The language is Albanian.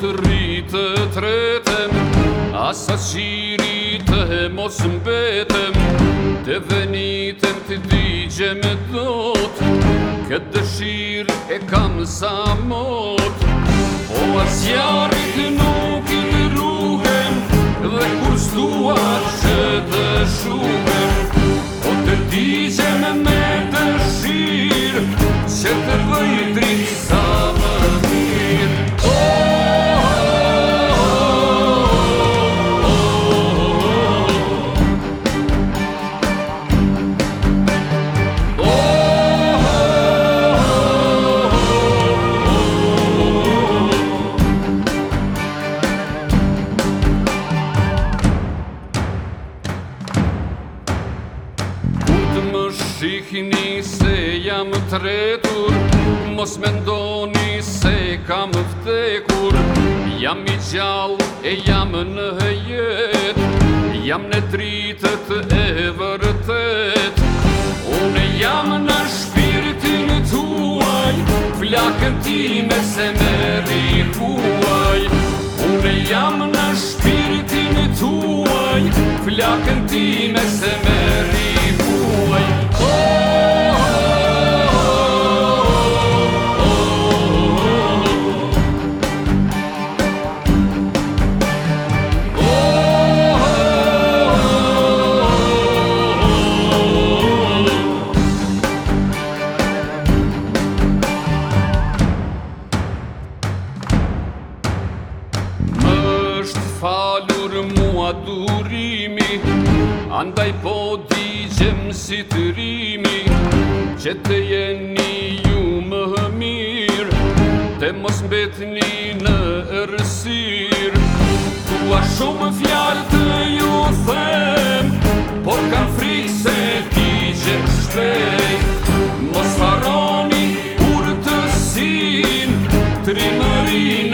të rritë të tretëm Asa qiri të mos mbetëm Të venitëm të digje me dhotë Këtë dëshirë e kam sa motë O asjarit nuk i në ruhem Dhe kur s'lua që të shumë shikini se jam tretur Mos me ndoni se kam vtekur Jam i gjall e jam në jet Jam në dritët e vërtet Unë jam në shpirtin tuaj Flakën ti me se me rikuaj Unë jam në shpirtin tuaj Flakën ti me se me falur mua durimi Andaj po di gjem si të rimi Që të jeni ju më mirë Të mos mbetni në ërësirë Tua shumë fjalë të ju them Por kam frikë se ti gjem shpej Mos faroni kur të sin Trimërin